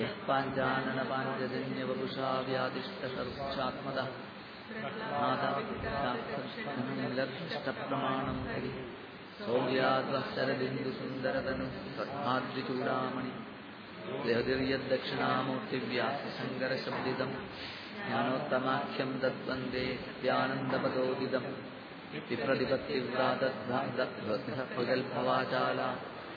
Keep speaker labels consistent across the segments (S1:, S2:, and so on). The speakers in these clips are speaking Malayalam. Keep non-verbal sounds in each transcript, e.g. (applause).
S1: यःपाञ्जाननपाञ्जन्यवृषाव्यादिष्टसरुचात्मदः हरि। सौर्याद्वः सौव्यात् शरबिन्दुसुन्दरतनुद्रिचूडामणि देहदीर्यदक्षिणामूर्तिव्यासङ्करशब्दितम् ज्ञानोत्तमाख्यम् दद्वन्देत्यानन्दपगोदिदम् विप्रतिपत्तिर्गल्भवाजाला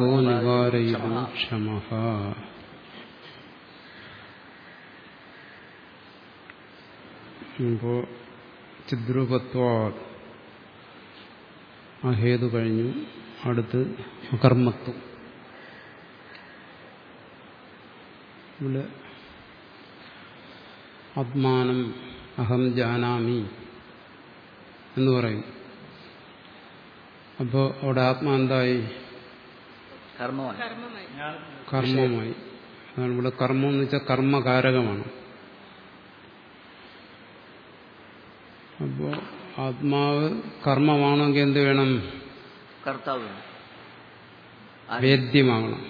S2: കോ നിവാരയിതും ക്ഷമ. ഇപ്പോ കഴിഞ്ഞു. അടുത്ത് അകർമ്മത്വം. ഇവിടെ ആത്മാനം അഹം ജാനാമി എന്ന് പറയും. അപ്പോൾ അവിടെ ആത്മാ എന്തായി?
S1: കർമ്മമായി.
S2: കർമ്മമായി. അതാണ് ഇവിടെ കർമ്മം എന്ന് വെച്ചാൽ കർമ്മകാരകമാണ്. അപ്പോ ആത്മാവ് കർമ്മമാണെങ്കിൽ എന്ത് വേണം?
S1: കർത്താവ്
S2: വേദ്യമാകണം.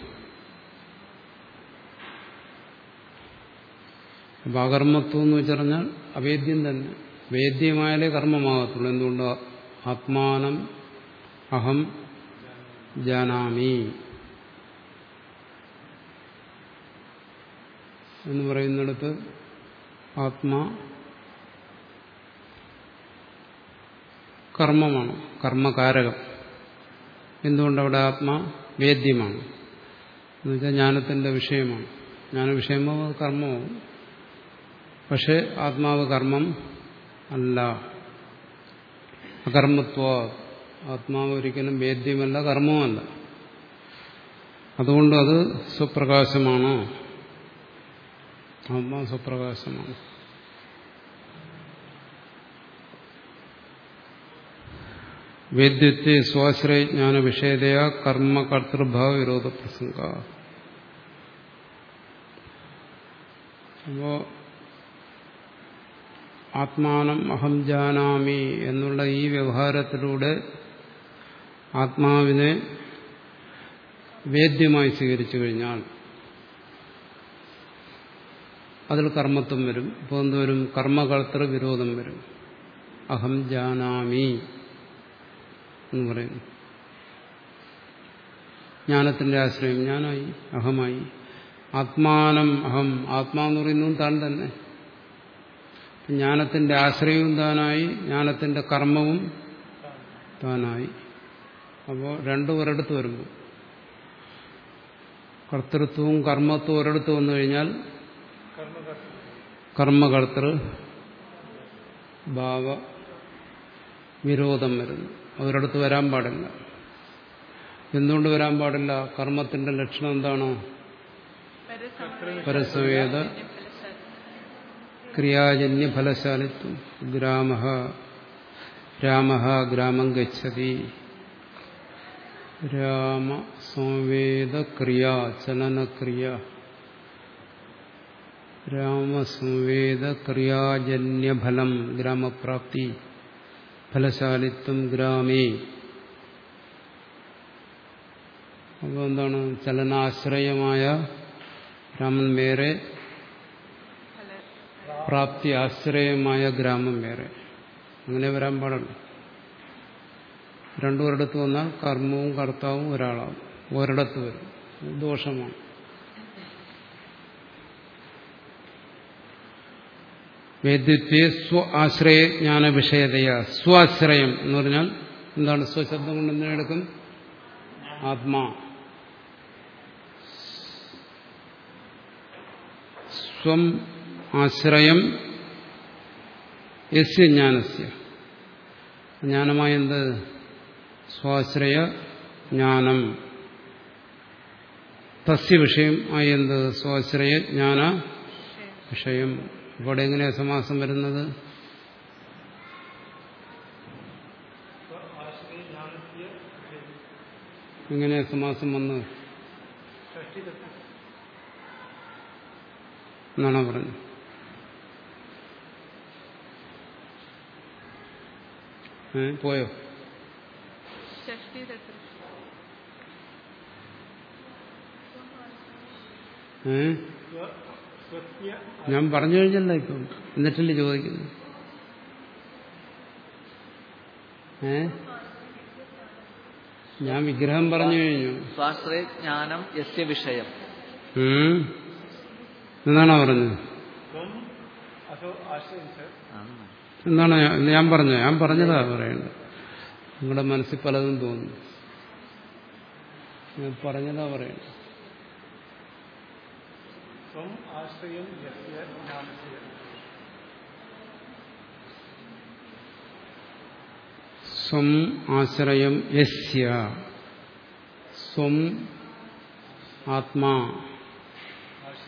S2: അപ്പൊ അകർമ്മത്വം എന്ന് വെച്ചറിഞ്ഞാൽ അവേദ്യം തന്നെ. വേദ്യമായാലേ കർമ്മമാകത്തുള്ളൂ. എന്തുകൊണ്ട്? ആത്മാനം അഹം ജാനാമി. എന്ന് പറയുന്നിടത്ത് ആത്മാ കർമ്മമാണ് കർമ്മകാരകം. എന്തുകൊണ്ടവിടെ ആത്മാ വേദ്യമാണ്? എന്നുവെച്ചാൽ ജ്ഞാനത്തിന്റെ വിഷയമാണ്. ജ്ഞാന വിഷയമോ അത് കർമ്മമാവും പക്ഷെ ആത്മാവ് കർമ്മം അല്ല. അകർമ്മത്വ. ആത്മാവ് ഒരിക്കലും വേദ്യമല്ല കർമ്മവുമല്ല. അതുകൊണ്ട് അത് സ്വപ്രകാശമാണോ. ആത്മാ സ്വപ്രകാശമാണ് വേദ്യത്തെ സ്വാശ്രയജ്ഞാന വിഷയതയാ കർമ്മകർത്തൃഭാവ വിരോധ പ്രസംഗ അപ്പോ ആത്മാനം അഹം ജാനാമി എന്നുള്ള ഈ വ്യവഹാരത്തിലൂടെ ആത്മാവിനെ വേദ്യമായി സ്വീകരിച്ചു കഴിഞ്ഞാൽ അതിൽ കർമ്മത്വം വരും. ഇപ്പോൾ എന്തുവരും കർമ്മകർത്തൃ വിരോധം വരും. അഹം ജാനാമി എന്ന് പറയുന്നു. ജ്ഞാനത്തിന്റെ ആശ്രയം ഞാനായി അഹമായി. ആത്മാനം അഹം. ആത്മാന്ന് പറയുന്നതും താൻ തന്നെ. ജ്ഞാനത്തിന്റെ ആശ്രയവും താനായി ജ്ഞാനത്തിന്റെ കർമ്മവും താനായി. അപ്പോൾ രണ്ടു ഒരിടത്ത് വരുമ്പോൾ കർത്തൃത്വവും കർമ്മത്വവും ഒരിടത്ത് വന്നു കഴിഞ്ഞാൽ കർമ്മകർത്തൃ ഭാവ വിരോധം വരുന്നു. അവരടുത്ത് വരാൻ പാടില്ല. എന്തുകൊണ്ട് വരാൻ പാടില്ല? കർമ്മത്തിന്റെ ലക്ഷണം എന്താണ്? പരസവേദ ക്രിയാജന്യ ഫലശാലിത്വം ഗ്രാമ രാമ ഗ്രാമം ഗച്ഛതി. രാമ സംവേദ ക്രിയ ചലനക്രിയ. രാമസംവേദ ക്രിയാജന്യഫലം ഗ്രാമപ്രാപ്തി ഫലശാലിത്വം ഗ്രാമേ. അപ്പോൾ എന്താണ്? ചലനാശ്രയമായ രാമൻ വേറെ പ്രാപ്തി ആശ്രയമായ ഗ്രാമം വേറെ. അങ്ങനെ വരാൻ പാടുള്ളു. രണ്ടു ഒരിടത്ത് വന്നാൽ കർമ്മവും കർത്താവും ഒരാളാവും. ഒരിടത്ത് വരും. ദോഷമാണ്. വേദ്യത്വേ സ്വ ആശ്രയ ജ്ഞാന വിഷയതയ സ്വാശ്രയം എന്ന് പറഞ്ഞാൽ എന്താണ് സ്വശബ്ദം കൊണ്ട് എന്തിനെടുക്കും ആത്മാ. സ്വം ആശ്രയം യസ്യ ജ്ഞാനസ്യ. ജ്ഞാനമായ എന്ത്? സ്വാശ്രയ ജ്ഞാനം. തസ്യ വിഷയം ആയ എന്ത്? സ്വാശ്രയ ജ്ഞാന വിഷയം. ഇവിടെ എങ്ങനെയാ സമാസം വരുന്നത്? എങ്ങനെയാ സമാസം വന്നത് എന്നാണോ പറഞ്ഞു പോയോ? ഏ? ഞാൻ പറഞ്ഞു കഴിഞ്ഞല്ലോ ഇപ്പം. എന്നിട്ടല്ലേ ചോദിക്കുന്നു ഏ? ഞാൻ വിഗ്രഹം പറഞ്ഞു കഴിഞ്ഞു.
S1: സ്വാശ്രയ ജ്ഞാനം യസ്യ വിഷയം.
S2: എന്താണോ എന്നാണോ പറഞ്ഞത്. എന്താണ് ഞാൻ- പറഞ്ഞത് ഞാൻ പറഞ്ഞതാ പറയണ്ടത്. നിങ്ങളുടെ മനസ്സിൽ പലതും തോന്നുന്നു. ഞാൻ പറഞ്ഞതാ പറയേണ്ടത്.
S3: സ്വം ആശ്രയം യസ്യ ജ്ഞാനസ്യ.
S2: സ്വം ആശ്രയം യസ്യ. സ്വം ആത്മാ.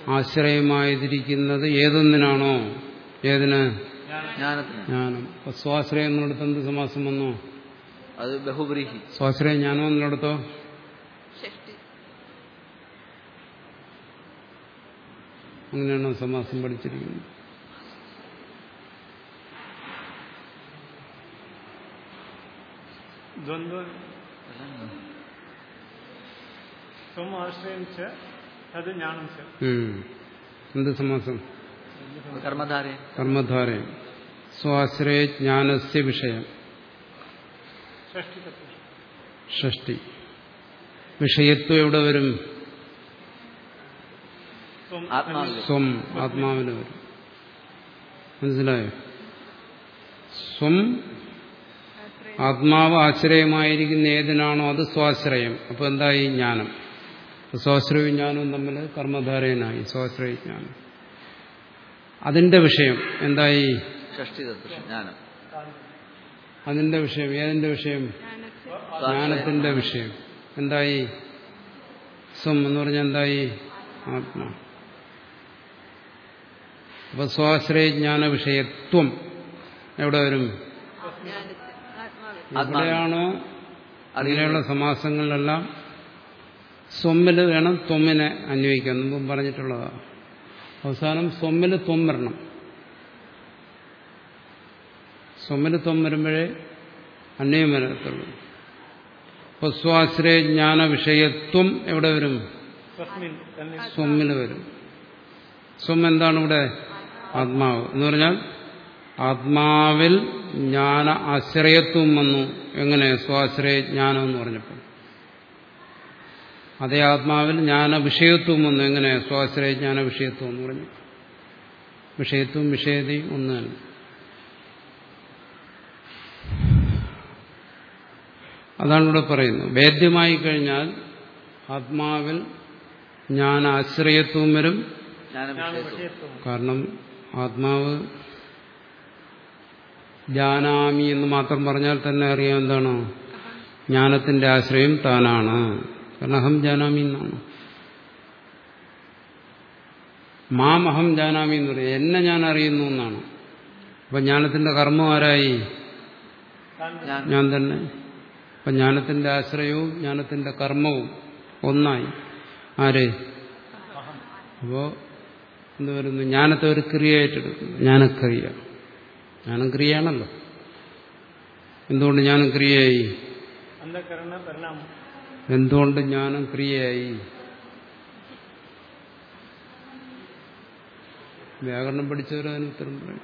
S2: ആശ്രയമായിരിക്കുന്നത് ഏതൊന്നിനാണോ? ഏതിന്? ജ്ഞാനം. സ്വാശ്രയം എന്നിടത്ത് എന്ത് സമാസം വന്നു?
S1: അത് ബഹുബ്രീഹി.
S2: സ്വാശ്രയ ജ്ഞാനം എന്നിടത്തോ അങ്ങനെയാണോ സമാസം പഠിച്ചിരിക്കുന്നത്.
S3: ജ്ഞാനം.
S2: എന്ത് സമാസം?
S1: കർമ്മധാര.
S2: സ്വാശ്രയ ജ്ഞാനസ്യ വിഷയം.
S3: ഷഷ്ടി.
S2: വിഷയത്വം എവിടെ വരും?
S3: സ്വം
S2: ആത്മാവിന് വരും. മനസ്സിലായോ? സ്വം ആത്മാവ് ആശ്രയമായിരിക്കുന്ന ഏതിനാണോ അത് സ്വാശ്രയം. അപ്പോൾ എന്തായി? ജ്ഞാനം. സ്വാശ്രയവും ജ്ഞാനവും തമ്മിൽ കർമ്മധാരയനായി. സ്വാശ്രയ ജ്ഞാനം അതിന്റെ വിഷയം എന്തായി? അതിന്റെ വിഷയം ഏതിന്റെ വിഷയം? ജ്ഞാനത്തിന്റെ വിഷയം. എന്തായി? സ്വം എന്ന് പറഞ്ഞാൽ എന്തായി? ആത്മാ. അപ്പൊ സ്വാശ്രയജ്ഞാന വിഷയത്വം എവിടെ വരും? അവിടെയാണ് അങ്ങനെയുള്ള സമാസങ്ങളിലെല്ലാം സ്വമ്മിൽ വേണം തൊമ്മിനെ അന്വയിക്കാൻ മുമ്പ് പറഞ്ഞിട്ടുള്ളതാണ് അവസാനം സ്വമ്മിൽ തൊമ്മരണം സ്വമ്മിൽ തൊമ്മരുമ്പോഴേ അന്വയം വരത്തുള്ളൂ. അപ്പൊ സ്വാശ്രയജ്ഞാന വിഷയത്വം എവിടെ വരും? സ്വമ്മിൽ വരും. സ്വം എന്താണ് ഇവിടെ? ആത്മാവ്. എന്ന് പറഞ്ഞാൽ ആത്മാവിൽ ജ്ഞാന ആശ്രയത്വം വന്നു. എങ്ങനെ? സ്വാശ്രയ ജ്ഞാനം എന്ന് പറഞ്ഞപ്പോൾ. അതേ ആത്മാവിൽ ജ്ഞാന വിഷയത്വം വന്നു. എങ്ങനെ? സ്വാശ്രയ ജ്ഞാന വിഷയത്വം എന്ന് പറഞ്ഞു. വിഷയത്വം വിഷയതയും ഒന്ന് തന്നെ. അതാണ് ഇവിടെ പറയുന്നത്. വേദ്യമായി കഴിഞ്ഞാൽ ആത്മാവിൽ ജ്ഞാനാശ്രയത്വം വരും. കാരണം ആത്മാവ് ജാനാമി എന്ന് മാത്രം പറഞ്ഞാൽ തന്നെ അറിയാം എന്താണോ? ജ്ഞാനത്തിന്റെ ആശ്രയം താനാണ്. കാരണം അഹം ജാനാമി എന്നാണ്. മാം അഹം ജാനാമി എന്ന് പറയും. എന്നെ ഞാൻ അറിയുന്നു എന്നാണ്. അപ്പൊ ജ്ഞാനത്തിന്റെ കർമ്മം ആരായി?
S1: ഞാൻ
S2: തന്നെ. അപ്പൊ ജ്ഞാനത്തിന്റെ ആശ്രയവും ജ്ഞാനത്തിന്റെ കർമ്മവും ഒന്നായി. ആര്? അപ്പോ എന്ത് വരുന്നു ജ്ഞാനത്തെ ഒരു ക്രിയയായിട്ടെടുക്കുന്നു. ജ്ഞാനക്രിയ ജ്ഞാനം ക്രിയയാണല്ലോ. എന്തുകൊണ്ട് ജ്ഞാനം ക്രിയയായി? എന്തുകൊണ്ട് ജ്ഞാനം ക്രിയയായി? വ്യാകരണം പഠിച്ചവരതിന് ഉത്തരം പറയും.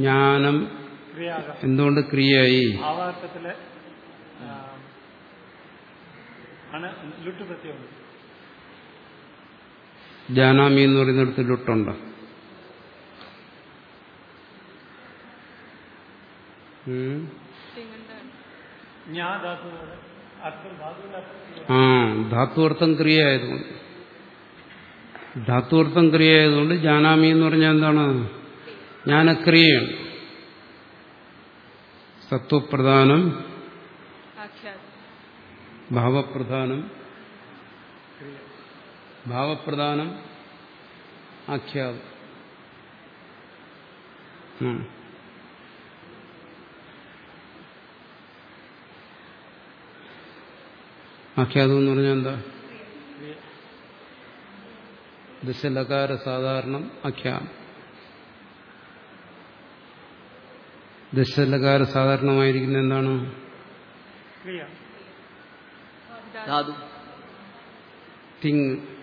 S2: ജ്ഞാനം എന്തുകൊണ്ട് ക്രിയയായി?
S3: ആണ് ലുട്ട്
S2: ജാനാമി എന്ന് പറയുന്നിടത്ത് ലുട്ടുണ്ട്. ആ ധാത്തുവർത്ഥം ക്രിയ ആയതുകൊണ്ട് ധാത്തുവർത്ഥം ക്രിയ ആയതുകൊണ്ട് ജാനാമി എന്ന് പറഞ്ഞാൽ എന്താണ്? ജ്ഞാനക്രിയയാണ്. സത്വപ്രധാനം ഭാവപ്രധാനം ഭാവപ്രധാനം ആഖ്യാതം. ആഖ്യാതം എന്ന് പറഞ്ഞാൽ എന്താ? ദശലകാര സാധാരണം ആഖ്യാനം. ദശലകാര സാധാരണമായിരിക്കുന്ന എന്താണ്? തിങ്.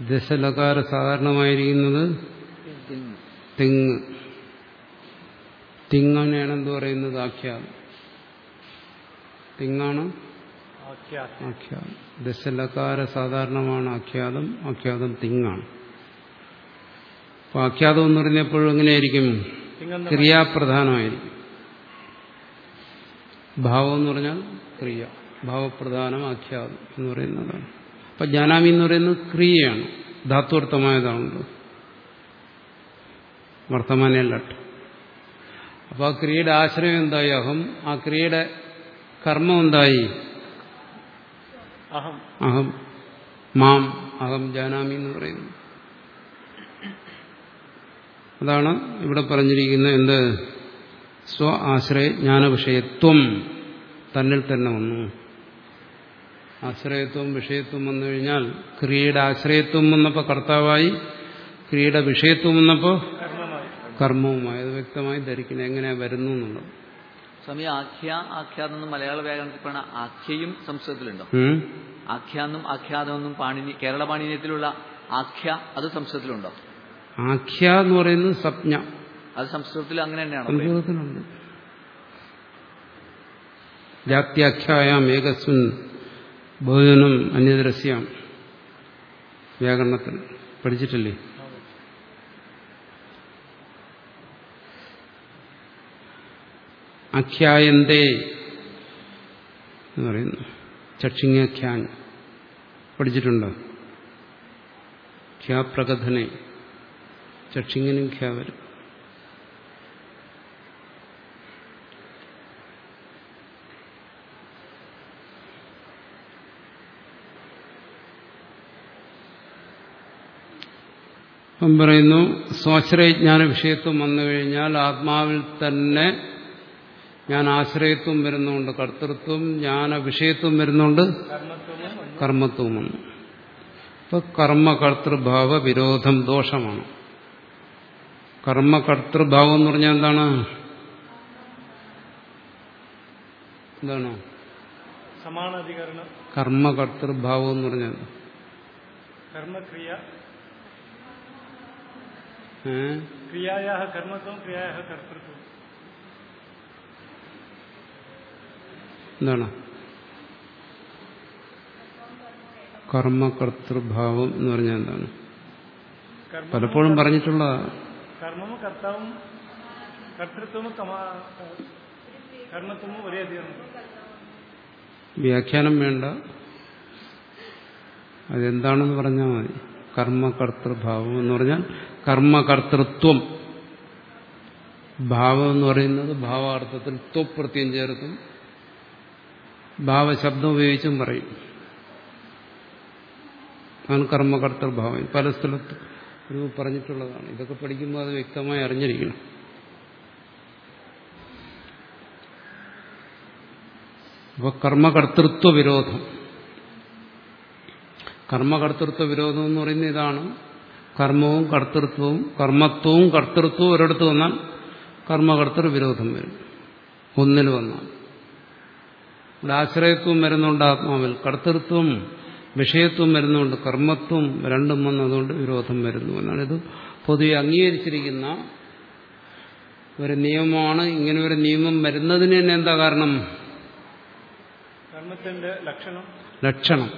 S2: ദശലകാര സാധാരണമായിരിക്കുന്നത്
S1: തിങ്.
S2: തിങ് തിങ്ങനെയാണ് എന്ത് പറയുന്നത് ആഖ്യാനം. തിങ്ങാണ് ആഖ്യാതം ദശലകാര സാധാരണമാണ് ആഖ്യാതം ആഖ്യാതം തിങ്ങാണ്. അപ്പൊ ആഖ്യാതം എന്ന് പറഞ്ഞപ്പോഴും എങ്ങനെയായിരിക്കും? ക്രിയാപ്രധാനമായിരിക്കും ഭാവം എന്ന് പറഞ്ഞാൽ ക്രിയ. ഭാവപ്രധാനം ആഖ്യാതം എന്ന് പറയുന്നതാണ്. അപ്പൊ ജാനാമി എന്ന് പറയുന്നത് ക്രിയയാണ്. ധാത്വർത്ഥമായതാണല്ലോ. വർത്തമാനയല്ലട്ട് അപ്പോൾ അപ്പൊ ആ ക്രിയയുടെ ആശ്രയം എന്തായി? അഹം. ആ ക്രിയയുടെ കർമ്മം എന്തായി?
S3: അഹം.
S2: അഹം. മാം. അഹം ജാനാമി എന്ന് പറയുന്നു. അതാണ് ഇവിടെ പറഞ്ഞിരിക്കുന്ന എന്ത്? സ്വ ആശ്രയ ജ്ഞാനവിഷയത്വം. തന്നിൽ തന്നെ വന്നു. ആശ്രയത്വം വിഷയത്വം വന്നു കഴിഞ്ഞാൽ ക്രിയയുടെ ആശ്രയത്വം വന്നപ്പോൾ കർത്താവായി ക്രിയയുടെ വിഷയത്വം വന്നപ്പോൾ കർമ്മവുമായി. അത് വ്യക്തമായി ധരിക്കണം എങ്ങനെയാ വരുന്നു എന്നുള്ളത്.
S1: സ്വാമി ആഖ്യ ആഖ്യാതം എന്നും മലയാള വ്യാകരണത്തിൽ പറയുന്ന ആഖ്യയും സംസ്കൃതത്തിലുണ്ടോ? ആഖ്യാന്നും ആഖ്യാതമെന്നും പാണിനി കേരള പാണിനിയത്തിലുള്ള ആഖ്യ അത് സംസ്കൃതത്തിലുണ്ടോ?
S2: ആഖ്യ എന്ന് പറയുന്നത് സപ്ഞ
S1: അത് സംസ്കൃതത്തിൽ അങ്ങനെ തന്നെയാണ്?
S2: സംസ്കൃതത്തിലുണ്ട്. ജാത്യാഖ്യായാം ഏകസ്മിൻ ഭോജനം അന്യദരസ്യാം വ്യാകരണത്തിൽ പഠിച്ചിട്ടില്ലേ? അഖ്യായന്തേ എന്ന് പറയുന്നു. ചക്ഷിങ്ങാഖ്യാൻ പഠിച്ചിട്ടുണ്ടോ? ഖ്യാപ്രകഥനെ. ചക്ഷിങ്ങനും ഖ്യാ വരും പറയുന്നു സ്വാശ്രയജ്ഞാന വിഷയത്വം വന്നു കഴിഞ്ഞാൽ ആത്മാവിൽ തന്നെ ഞാൻ ആശ്രയത്വം വരുന്നുണ്ട് കർത്തൃത്വം ജ്ഞാന വിഷയത്വം വരുന്നുണ്ട്
S3: കർമ്മത്വവും.
S2: കർമ്മത്വം വന്നു അപ്പൊ കർമ്മകർത്തൃഭാവ വിരോധം ദോഷമാണ്. കർമ്മകർത്തൃഭാവം എന്ന് പറഞ്ഞാൽ എന്താണ്? എന്താണ്?
S3: സമാനാധികരണം.
S2: കർമ്മകർത്തൃഭാവം എന്ന് പറഞ്ഞാൽ
S3: കർമ്മക്രിയ. ക്രിയായാ കർമ്മത്വം ക്രിയായ കർത്തൃത്വം
S2: എന്താണ്? കർമ്മകർത്തൃഭാവം എന്ന് പറഞ്ഞാൽ എന്താണ്? പലപ്പോഴും പറഞ്ഞിട്ടുള്ള
S3: കർമ്മവും കർത്താവും കർത്തൃത്വവും കർമ്മത്വവും ഒരേ അധികരണം
S2: വ്യാഖ്യാനം വേണ്ട. അതെന്താണെന്ന് പറഞ്ഞാൽ മതി. കർമ്മകർത്തൃഭാവം എന്ന് പറഞ്ഞാൽ കർമ്മകർത്തൃത്വം. ഭാവം എന്ന് പറയുന്നത് ഭാവാർത്ഥത്തിൽ ത്വപ്രത്യം ചേർത്തും ഭാവശബ്ദം ഉപയോഗിച്ചും പറയും. അതാണ് കർമ്മകർത്തൃഭാവം പല സ്ഥലത്തും ഒരു പറഞ്ഞിട്ടുള്ളതാണ്. ഇതൊക്കെ പഠിക്കുമ്പോൾ അത് വ്യക്തമായി അറിഞ്ഞിരിക്കണം. അപ്പോൾ കർമ്മകർത്തൃത്വ വിരോധം. കർമ്മകർത്തൃത്വ വിരോധം എന്ന് പറയുന്നത് ഇതാണ്. കർമ്മവും കർത്തൃത്വവും കർമ്മത്വവും കർത്തൃത്വവും ഒരിടത്ത് വന്നാൽ കർമ്മകർത്തൃ വിരോധം വരും. ഒന്നിൽ വന്നാൽ. ഇവിടെ ആശ്രയത്വം വരുന്നുണ്ട് ആത്മാവിൽ കർത്തൃത്വം വിഷയത്വം വരുന്നുണ്ട് കർമ്മത്വം രണ്ടും വന്നതുകൊണ്ട് വിരോധം വരുന്നു എന്നാണ്. ഇത് പൊതുവെ അംഗീകരിച്ചിരിക്കുന്ന ഒരു നിയമമാണ്. ഇങ്ങനെ ഒരു നിയമം വരുന്നതിന് തന്നെ എന്താ കാരണം?
S3: കർമ്മത്തിന്റെ ലക്ഷണം.
S2: ലക്ഷണം.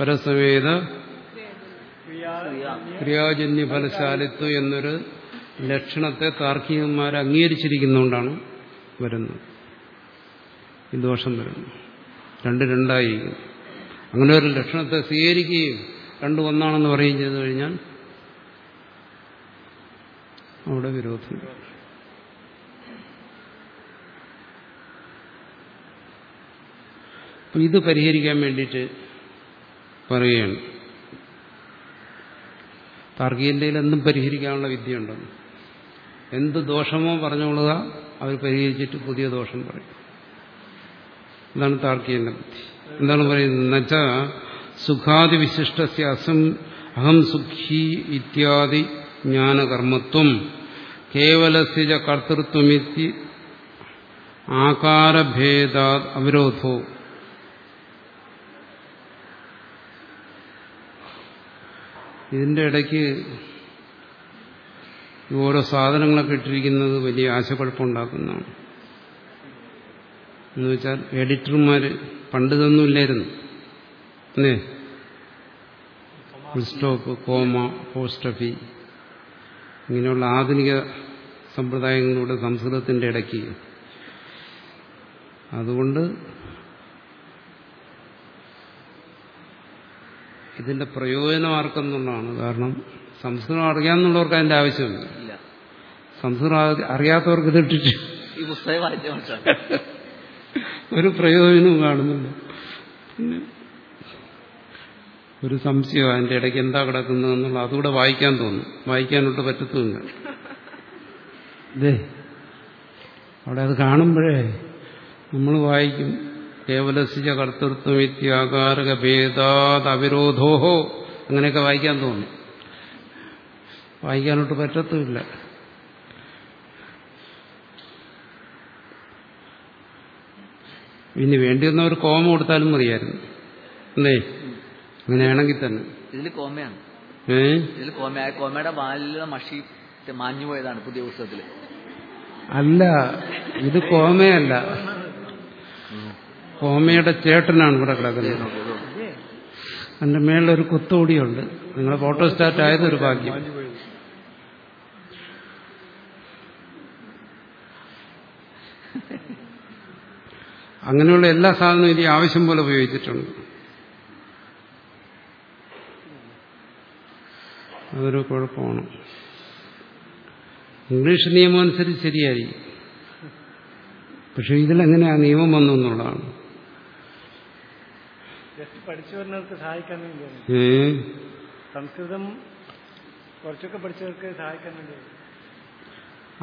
S2: പരസമേത
S3: ക്രിയാ
S2: ക്രിയാജന്യ ഫലശാലിത്വം എന്നൊരു ലക്ഷണത്തെ താർക്കികന്മാർ അംഗീകരിച്ചിരിക്കുന്നതുകൊണ്ടാണ് വരുന്നത്. ഈ ദോഷം വരുന്നു. രണ്ട് രണ്ടായിരിക്കും അങ്ങനെ ഒരു ലക്ഷണത്തെ സ്വീകരിക്കുകയും രണ്ടും ഒന്നാണെന്ന് പറയുകയും ചെയ്തു കഴിഞ്ഞാൽ അവിടെ വിരോധം. ഇത് പരിഹരിക്കാൻ വേണ്ടിയിട്ട് പറയുകയാണ്. താർക്കികന്റെയിൽ എന്തും പരിഹരിക്കാനുള്ള വിദ്യയുണ്ടെന്ന് എന്ത് ദോഷമോ പറഞ്ഞുകൊള്ളുക അവർ പരിഹരിച്ചിട്ട് പുതിയ ദോഷം പറയും. ഇതാണ് താർക്കികന്റെ ബുദ്ധി. എന്താണ് പറയുന്നത്? എന്നുവെച്ചാ സുഖാദി വിശിഷ്ടസ്യ അസം അഹം സുഖി ഇത്യാദി ജ്ഞാനകർമ്മത്വം കേവലസ്യ കർത്തൃത്വമിത്തി ആകാരഭേദാ അവരോധോ. ഇതിന്റെ ഇടയ്ക്ക് ഓരോ സാധനങ്ങളൊക്കെ ഇട്ടിരിക്കുന്നത് വലിയ ആശക്കുഴപ്പമുണ്ടാക്കുന്നതാണ് എന്ന് വെച്ചാൽ എഡിറ്റർമാർ പണ്ട് ഇതൊന്നും ഇല്ലായിരുന്നു അല്ലേ ഫുൾസ്റ്റോപ്പ് കോമ പോസ്റ്റഫി ഇങ്ങനെയുള്ള ആധുനിക സമ്പ്രദായങ്ങളുടെ സംസ്കൃതത്തിന്റെ ഇടയ്ക്ക്. അതുകൊണ്ട് ഇതിന്റെ പ്രയോജനം ആർക്കെന്നുള്ളതാണ്. കാരണം സംസ്കൃതം അറിയാമെന്നുള്ളവർക്ക് അതിന്റെ ആവശ്യമില്ല. സംസ്കൃതം അറിയാത്തവർക്ക് ഇതിട്ടിട്ട്
S1: ഈ പുസ്തകം വായിച്ച
S2: ഒരു പ്രയോജനവും കാണുന്നില്ല. പിന്നെ ഒരു സംശയം അതിന്റെ ഇടയ്ക്ക് എന്താ കിടക്കുന്നതെന്നുള്ള അതുകൂടെ വായിക്കാൻ തോന്നും. വായിക്കാനോട്ട് പറ്റത്തുമില്ല. ഇതേ അവിടെ അത് കാണുമ്പോഴേ നമ്മൾ വായിക്കും. കേവലസിച്ച കർത്തൃത്വം ഇത്യാകാരക ഭേദാത് അവിരോധോഹോ അങ്ങനെയൊക്കെ വായിക്കാൻ തോന്നി. വായിക്കാനോട്ട് പറ്റത്തുമില്ല. ഇനി വേണ്ടിവന്ന ഒരു കോമ കൊടുത്താലും മതിയായിരുന്നു. അല്ലേ? അങ്ങനെയാണെങ്കിൽ തന്നെ.
S1: ഇതിൽ കോമയാണ്.
S2: ഇതിൽ
S1: ഇതിൽ കോമ കോമയുടെ വാലിലെ മഷി മാഞ്ഞുപോയതാണ് പുതിയ പുസ്തകത്തിൽ.
S2: അല്ല ഇത് കോമയല്ല. കോമയുടെ ചേട്ടനാണ് ഇവിടെ കിടക്കുന്നത്. അതിന്റെ മേളിലൊരു കുത്തുകൂടിയുണ്ട് നിങ്ങളെ ഫോട്ടോസ്റ്റാറ്റ് ആയത് ഒരു ഭാഗ്യം. അങ്ങനെയുള്ള എല്ലാ സാധനവും ഇനി ആവശ്യം പോലെ ഉപയോഗിച്ചിട്ടുണ്ട്. അതൊരു കുഴപ്പമാണ്. ഇംഗ്ലീഷ് നിയമം അനുസരിച്ച് ശരിയായി പക്ഷെ ഇതിലെങ്ങനെയാ നിയമം വന്നു എന്നുള്ളതാണ്.
S3: പഠിച്ചു വരുന്നവർക്ക് സഹായിക്കാൻ വേണ്ടിയാണ്. സംസ്കൃതം കുറച്ചൊക്കെ പഠിച്ചവർക്ക് സഹായിക്കാൻ വേണ്ടിയാണ്.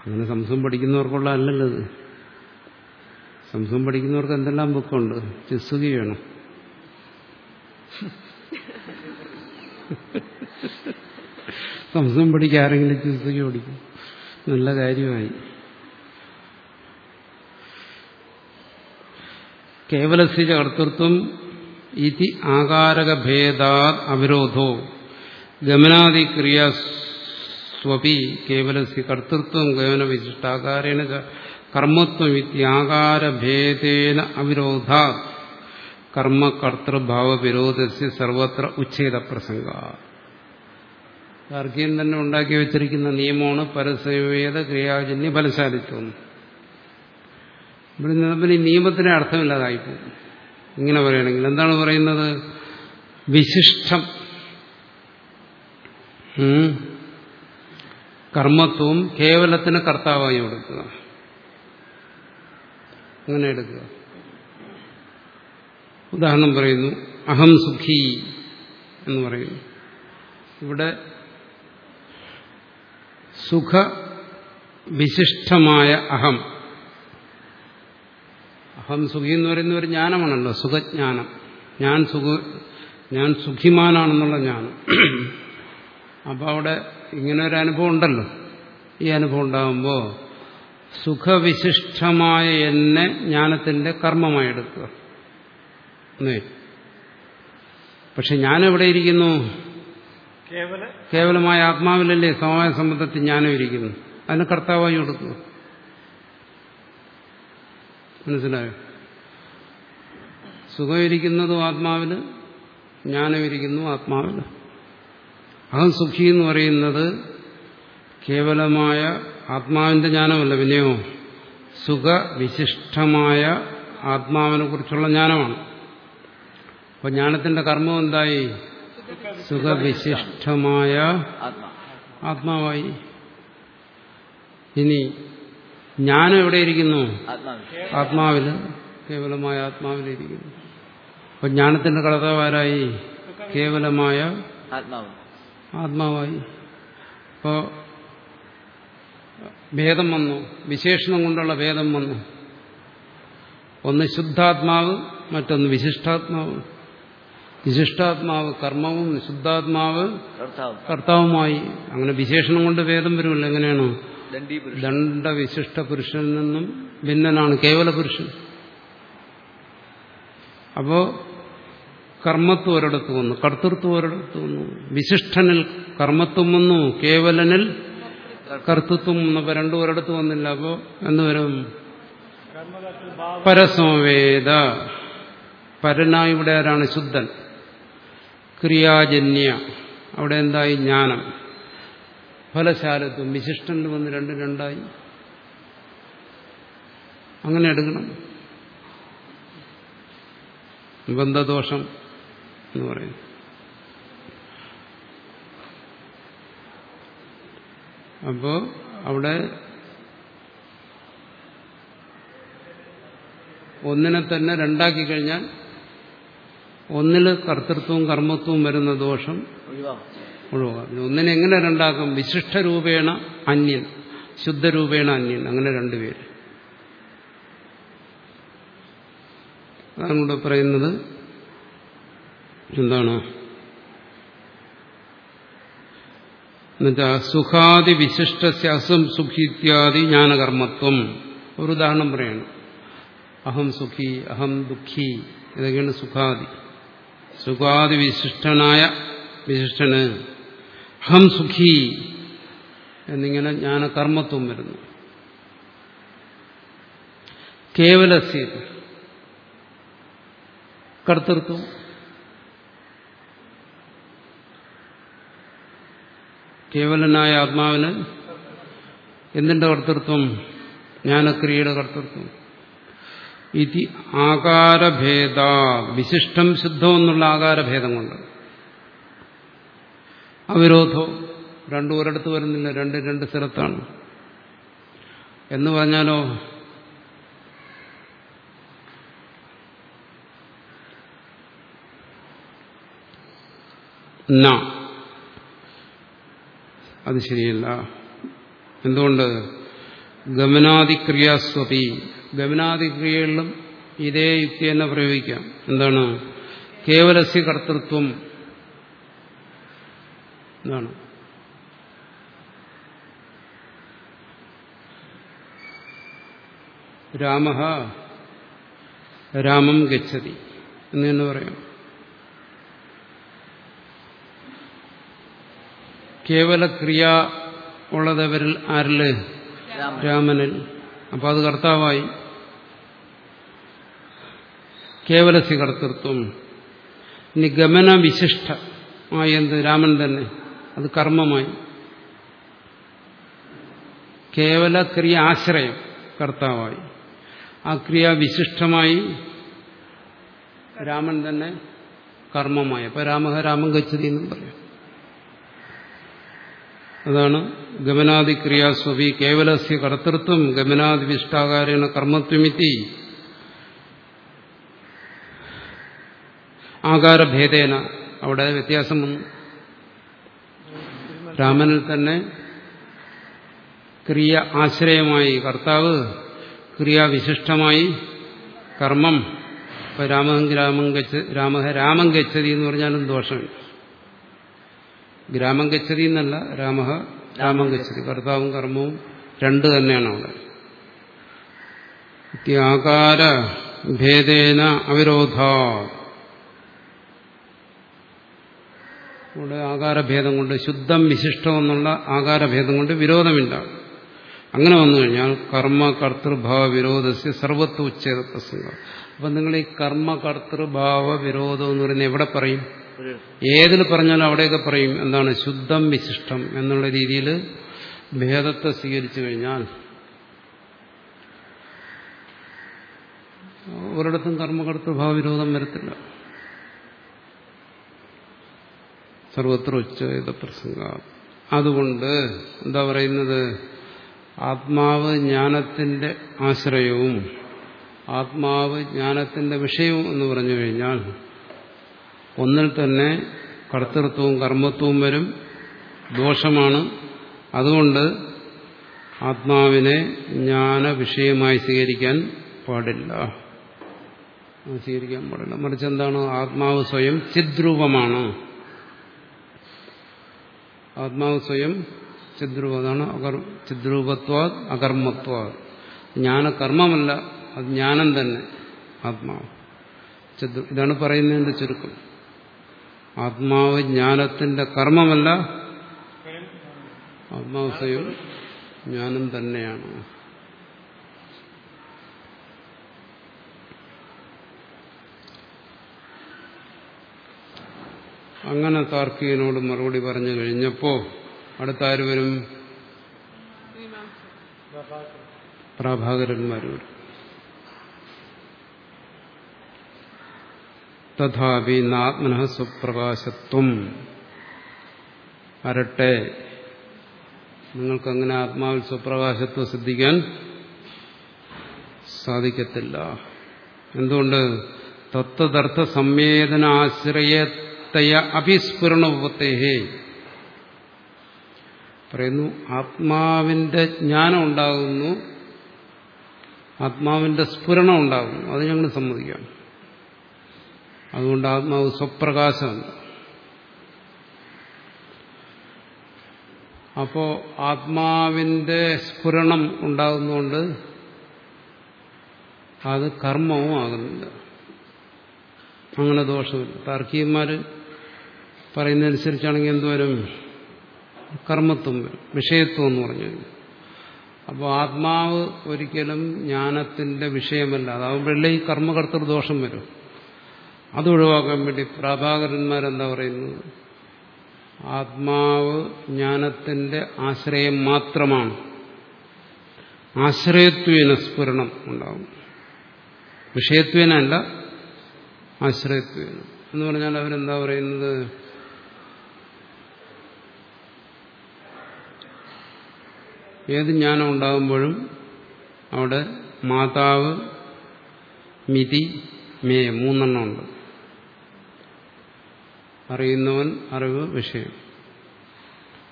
S2: അങ്ങനെ സംസ്കൃതം പഠിക്കുന്നവർക്കുള്ള അല്ലല്ലോ ഇത്. സംസ്കൃതം പഠിക്കുന്നവർക്ക് എന്തെല്ലാം ബുക്കുണ്ട്? ചിസ്തുതി വേണം. സംസ്കൃതം പഠിക്കാരെങ്കിലും ആരെങ്കിലും പഠിക്കും. നല്ല കാര്യമായി. കേവലസ്യ കർത്തൃത്വം ഇതി ആകാരകഭേദാ അവിരോധോ ഗമനാദിക്രിയസ്വപി കേവലസ്യ കർത്തൃത്വം ഗമന വിശിഷ്ടാകാരേണ കർമ്മത്വം കർമ്മത്വം ആകാരഭേദേന അവിരോധാ കർമ്മകർത്തൃഭാവവിരോധസ്യ സർവത്ര ഉച്ഛേദ പ്രസംഗ ഗാർഗ്യൻ തന്നെ ഉണ്ടാക്കി വെച്ചിരിക്കുന്ന നിയമമാണ് പരസ്യവേദ ക്രിയാജന്യ ഫലശാലിത്വം. ഇവിടെ നിന്ന് ഈ നിയമത്തിന് അർത്ഥമില്ലാതായിപ്പോകും. ഇങ്ങനെ പറയുകയാണെങ്കിൽ എന്താണ് പറയുന്നത്? വിശിഷ്ടം. കർമ്മത്വം കേവലത്തിന് കർത്താവായി കൊടുക്കുക അങ്ങനെ എടുക്കുക. ഉദാഹരണം പറയുന്നു അഹം സുഖി എന്ന് പറയുന്നു. ഇവിടെ സുഖ വിശിഷ്ടമായ അഹം. അഹം സുഖി എന്ന് പറയുന്ന ഒരു ജ്ഞാനമാണല്ലോ സുഖജ്ഞാനം. ഞാൻ സുഖ ഞാൻ സുഖിമാനാണെന്നുള്ള ജ്ഞാനം. (clears throat) അപ്പം അവിടെ ഇങ്ങനെ ഒരു അനുഭവം ഉണ്ടല്ലോ. ഈ അനുഭവം ഉണ്ടാകുമ്പോൾ സുഖവിശിഷ്ടമായ എന്നെ ജ്ഞാനത്തിന്റെ കർമ്മമായി എടുക്കുക. പക്ഷെ ഞാനെവിടെ ഇരിക്കുന്നു?
S3: കേവല
S2: കേവലമായ ആത്മാവിലല്ലേ സമവായ സംബന്ധത്തിൽ ജ്ഞാനം ഇരിക്കുന്നു. അതിന് കർത്താവായി കൊടുക്കുക മനസ്സിലായോ? സുഖമിരിക്കുന്നതും ആത്മാവിന് ജ്ഞാനമിരിക്കുന്നു ആത്മാവിന് അഹം സുഖി എന്ന് പറയുന്നത് കേവലമായ ആത്മാവിന്റെ ജ്ഞാനമല്ല പിന്നെയോ? സുഖവിശിഷ്ടമായ ആത്മാവിനെ കുറിച്ചുള്ള ജ്ഞാനമാണ്. അപ്പൊ ജ്ഞാനത്തിന്റെ കർമ്മം എന്തായി? സുഖവിശിഷ്ടമായ
S1: ആത്മാ
S2: ആത്മാവായി. ഇനി ജ്ഞാനം എവിടെ ഇരിക്കുന്നു?
S1: ആത്മാവ്
S2: ആത്മാവിൽ. കേവലമായ ആത്മാവിലിരിക്കുന്നു അപ്പൊ ജ്ഞാനത്തിന്റെ കടത്താവാരായി കേവലമായ
S1: ആത്മാവ്.
S2: ആത്മാവായി. അപ്പോ ഭേദം വന്നു. വിശേഷണം കൊണ്ടുള്ള ഭേദം വന്നു. ഒന്ന് ശുദ്ധാത്മാവ് മറ്റൊന്ന് വിശിഷ്ടാത്മാവ്. വിശിഷ്ടാത്മാവ് കർമ്മവും ശുദ്ധാത്മാവ്
S1: കർത്താവ്.
S2: കർത്താവുമായി. അങ്ങനെ വിശേഷണം കൊണ്ട് ഭേദം വരുമല്ലോ. എങ്ങനെയാണ്?
S1: ദണ്ഡീ പുരുഷൻ
S2: ദണ്ഡ വിശിഷ്ട പുരുഷനിൽ നിന്നും ഭിന്നനാണ് കേവല പുരുഷൻ. അപ്പോ കർമ്മത്വം ഒരിടത്ത് വന്നു കർത്തൃത്വം ഒരിടത്ത് വന്നു. വിശിഷ്ടനിൽ കർമ്മത്വം വന്നു കേവലനിൽ കർത്തൃത്വം വന്നപ്പോ രണ്ടും ഒരിടത്ത് വന്നില്ല. അപ്പോ എന്തുവരും പരസംവേദ. പരനായി ഇവിടെ ആരാണ്? ശുദ്ധൻ. ക്രിയാജന്യ. അവിടെ എന്തായി? ജ്ഞാനം. ഫലശാലത്വം വിശിഷ്ടനിൽ വന്ന് രണ്ടും രണ്ടായി. അങ്ങനെ എടുക്കണം. നിബന്ധദോഷം എന്ന് പറയും. അപ്പോ അവിടെ ഒന്നിനെ തന്നെ രണ്ടാക്കി കഴിഞ്ഞാൽ ഒന്നിൽ കർത്തൃത്വവും കർമ്മത്വവും വരുന്ന ദോഷം
S1: ഒഴിവാകും
S2: ഒഴിവാക്കാം ഒന്നിനെ എങ്ങനെ രണ്ടാക്കും? വിശിഷ്ട രൂപേണ അന്യൻ ശുദ്ധരൂപേണ അന്യൻ അങ്ങനെ രണ്ടുപേര് അതാണ് ഇവിടെ പറയുന്നത്. എന്താണ്? എന്നുവെച്ചാൽ സുഖാദി വിശിഷ്ട അസം സുഖിത്യാദി ജ്ഞാനകർമ്മത്വം. ഒരു ഉദാഹരണം പറയണം. അഹം സുഖി അഹം ദുഃഖി ഇതൊക്കെയാണ് സുഖാദി. സുഖാദി വിശിഷ്ടനായ വിശിഷ്ടന്. അഹം സുഖി എന്നിങ്ങനെ ജ്ഞാനകർമ്മത്വം വരുന്നു. കേവലസ്യ. കർത്തൃത്വം കേവലനായ ആത്മാവിന് എന്തിന്റെ കർത്തൃത്വം ജ്ഞാനക്രിയയുടെ കർത്തൃത്വം ഇതി ആകാരഭേദ. വിശിഷ്ടം ശുദ്ധം എന്നുള്ള ആകാരഭേദം കൊണ്ട്. അവിരോധോ രണ്ടു ഒരിടത്ത് വരുന്നില്ല രണ്ട് രണ്ട് സ്ഥലത്താണ്. എന്ന് പറഞ്ഞാലോ അത് ശരിയല്ല. എന്തുകൊണ്ട്? ഗമനാതിക്രിയാസ്വതി. ഗമനാദിക്രിയകളിലും ഇതേ യുക്തി തന്നെ പ്രയോഗിക്കാം. എന്താണ്? കേവലസ്യ കർത്തൃത്വം എന്താണ് രാമ രാമം ഗച്ഛതി എന്ന് തന്നെ പറയാം. കേവല ക്രിയ ഉള്ളതവരിൽ
S1: ആരിൽ?
S2: രാമനിൽ. അപ്പൊ അത് കർത്താവായി. കേവലസി കർത്തൃത്വം. ഇനി ഗമന വിശിഷ്ട എന്ത്? രാമൻ തന്നെ. അത് കർമ്മമായി. കേവല ക്രിയ ആശ്രയം കർത്താവായി. ആ ക്രിയ വിശിഷ്ടമായി രാമൻ തന്നെ കർമ്മമായി. അപ്പൊ രാമ രാമൻ ഗച്ഛതി എന്നും പറയാം. അതാണ് ഗമനാദിക്രിയാസ്വപി കേവലസ്യ കർത്തൃത്വം ഗമനാദിവിഷ്ടാകാരേണ കർമ്മത്വമിത്തി ആകാരഭേദേന. അവിടെ വ്യത്യാസം വന്നു. രാമനിൽ തന്നെ ക്രിയ ആശ്രയമായി കർത്താവ് ക്രിയാവിശിഷ്ടമായി കർമ്മം. ഇപ്പൊ രാമഹം ഗ്രാമം ഗച്ഛ രാമഹ രാമം ഗച്ഛതി എന്ന് പറഞ്ഞാലും ദോഷമുണ്ട് ഗ്രാമം ഗച്ഛതി എന്നല്ല രാമഹ രാമം ഗച്ഛതി. കർത്താവും കർമ്മവും രണ്ട് തന്നെയാണ് അവിടെ. ഭേദേന അവിരോധ ഇവിടെ ആകാരഭേദം കൊണ്ട് ശുദ്ധം വിശിഷ്ടം എന്നുള്ള ആകാരഭേദം കൊണ്ട് വിരോധമില്ല അങ്ങനെ വന്നു കഴിഞ്ഞാൽ കർമ്മ കർത്തൃഭാവ വിരോധസ്യ സർവത്വ ഉച്ഛേദ പ്രസംഗം അപ്പൊ നിങ്ങൾ ഈ കർമ്മ കർത്തൃഭാവ വിരോധം എന്ന് പറയുന്നത് എവിടെ പറയും? ഏതിൽ പറഞ്ഞാലും അവിടെയൊക്കെ പറയും എന്താണ് ശുദ്ധം വിശിഷ്ടം എന്നുള്ള രീതിയിൽ ഭേദത്തെ സ്വീകരിച്ചു കഴിഞ്ഞാൽ ഒരിടത്തും കർമ്മകർത്തൃഭാവ വിരോധം വരത്തില്ല. സർവത്ര ഉച്ചവേദ പ്രസംഗ. അതുകൊണ്ട് എന്താ പറയുന്നത്? ആത്മാവ് ജ്ഞാനത്തിന്റെ ആശ്രയവും ആത്മാവ് ജ്ഞാനത്തിന്റെ വിഷയവും എന്ന് പറഞ്ഞു കഴിഞ്ഞാൽ ഒന്നിൽ തന്നെ കർത്തൃത്വവും കർമ്മത്വവും വരും ദോഷമാണ്. അതുകൊണ്ട് ആത്മാവിനെ ജ്ഞാന വിഷയമായി സ്വീകരിക്കാൻ പാടില്ല. സ്വീകരിക്കാൻ പാടില്ല. മറിച്ച് എന്താണ്? ആത്മാവ് സ്വയം ചിദ്രൂപമാണ്. ആത്മാവ് സ്വയം ചിദ്രൂപ അതാണ് ചിദ്രൂപത്വാ അകർമ്മത്വ ജ്ഞാനകർമ്മമല്ല അത് ജ്ഞാനം തന്നെ ആത്മാവ്. ഇതാണ് പറയുന്നതിന്റെ ചുരുക്കം. ആത്മാവ് ജ്ഞാനത്തിന്റെ കർമ്മമല്ല ആത്മാവ് സ്വയം ജ്ഞാനം തന്നെയാണ്. അങ്ങനെ താർക്കികനോട് മറുപടി പറഞ്ഞു കഴിഞ്ഞപ്പോ അടുത്ത ആര് വരും പ്രഭാകരന്മാരൂർ തഥാപി നാത്മന സ്വപ്രകാശത്വം. അരട്ടെ നിങ്ങൾക്കങ്ങനെ ആത്മാവിൽ സ്വപ്രകാശത്വം സിദ്ധിക്കാൻ സാധിക്കത്തില്ല. എന്തുകൊണ്ട്? തത്വദർത്ഥ സംവേദനാശ്രയത്തയ അഭിസ്ഫുരണോപത്തേഹേ പറയുന്നു ആത്മാവിന്റെ ജ്ഞാനം ഉണ്ടാകുന്നു ആത്മാവിന്റെ സ്ഫുരണം ഉണ്ടാകുന്നു. അത് ഞങ്ങൾ സമ്മതിക്കാം അതുകൊണ്ട് ആത്മാവ് സ്വപ്രകാശമല്ല അപ്പോ ആത്മാവിന്റെ സ്ഫുരണം ഉണ്ടാകുന്നതുകൊണ്ട് അത് കർമ്മവും ആകുന്നില്ല അങ്ങനെ ദോഷമില്ല. താർക്കികന്മാര് പറയുന്നതനുസരിച്ചാണെങ്കിൽ എന്തുവരും കർമ്മത്വം വരും വിഷയത്വം എന്ന് പറഞ്ഞു അപ്പോൾ ആത്മാവ് ഒരിക്കലും ജ്ഞാനത്തിന്റെ വിഷയമല്ല. അതാവുമ്പോഴല്ലേ ഈ കർമ്മകർത്തർ ദോഷം വരും. അത് ഒഴിവാക്കാൻ വേണ്ടി പ്രഭാകരന്മാരെന്താ പറയുന്നത്? ആത്മാവ് ജ്ഞാനത്തിന്റെ ആശ്രയം മാത്രമാണ്. ആശ്രയത്വേന സ്ഫുരണം ഉണ്ടാകും വിഷയത്വേനല്ല ആശ്രയത്വേന. എന്ന് പറഞ്ഞാൽ അവരെന്താ പറയുന്നത്? ഏത് ജ്ഞാനം ഉണ്ടാകുമ്പോഴും അവിടെ മാതാവ് മിതി മേ മൂന്നെണ്ണം ഉണ്ട്. അറിയുന്നവൻ അറിവ് വിഷയം.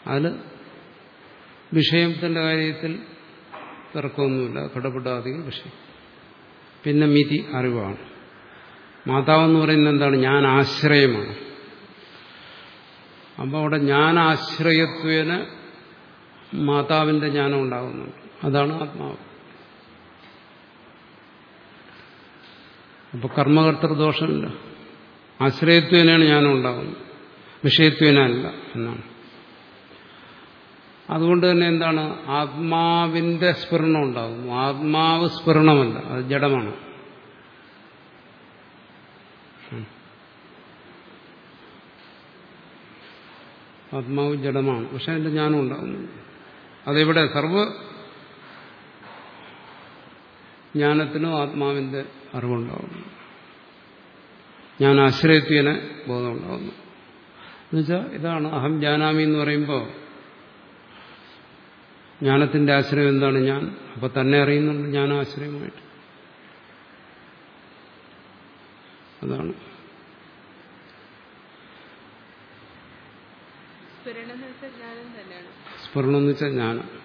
S2: അതിൽ വിഷയത്തിന്റെ കാര്യത്തിൽ തർക്കമൊന്നുമില്ല. കടപ്പെടാതെ വിഷയം. പിന്നെ മിതി അറിവാണ്. മാതാവെന്ന് പറയുന്നത് എന്താണ്? ഞാൻ ആശ്രയമാണ് അപ്പോൾ അവിടെ ഞാൻ ആശ്രയത്വേന മാതാവിന്റെ ജ്ഞാനം ഉണ്ടാകുന്നുണ്ട്. അതാണ് ആത്മാവ്. അപ്പൊ കർമ്മകർത്തൃ ദോഷമില്ല ആശ്രയത്വേനാണ് ജ്ഞാനം ഉണ്ടാകുന്നത് വിഷയത്വേനല്ല എന്നാണ്. അതുകൊണ്ട് തന്നെ എന്താണ്? ആത്മാവിന്റെ സ്ഫുരണം ഉണ്ടാകുന്നു. ആത്മാവ് സ്ഫുരണമല്ല അത് ജഡമാണ്. ആത്മാവ് ജഡമാണ്. പക്ഷെ അതിന്റെ ജ്ഞാനം ഉണ്ടാകുന്നു അതെവിടെ സർവ ജ്ഞാനത്തിനും ആത്മാവിന്റെ അറിവുണ്ടാകുന്നു ഞാൻ ആശ്രയത്വേന ബോധമുണ്ടാകുന്നു എന്നുവെച്ചാൽ ഇതാണ് അഹം ജാനാമി എന്ന് പറയുമ്പോൾ ജ്ഞാനത്തിന്റെ ആശ്രയം എന്താണ് ഞാൻ? അപ്പൊ തന്നെ അറിയുന്നുണ്ട് ഞാൻ ആശ്രയമായിട്ട് അതാണ്.
S4: എന്ന് ജ്ഞാനം തന്നെയാണ്
S2: സ്ഫുരണം എന്ന് വെച്ചാൽ ജ്ഞാനം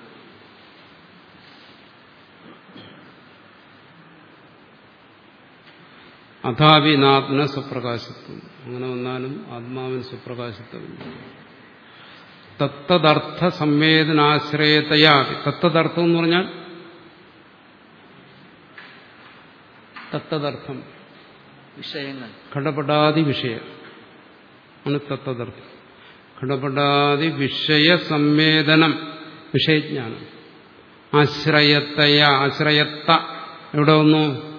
S2: അഥാപി നാത്മന സ്വപ്രകാശത്വം. അങ്ങനെ വന്നാലും ആത്മാവിന് സ്വപ്രകാശത്വമില്ല തത്തദർത്ഥ സംവേദനാശ്രയതയാ തത്തദർത്ഥം എന്ന് പറഞ്ഞാൽ തത്തദർത്ഥം
S1: വിഷയങ്ങൾ.
S2: ഘടപടാതി വിഷയം. ആണ് തത്തദർത്ഥം ഘടപടാതി വിഷയസംവേദനം വിഷയജ്ഞാനം. ആശ്രയത്തയ ആശ്രയത്ത എവിടെ വന്നു?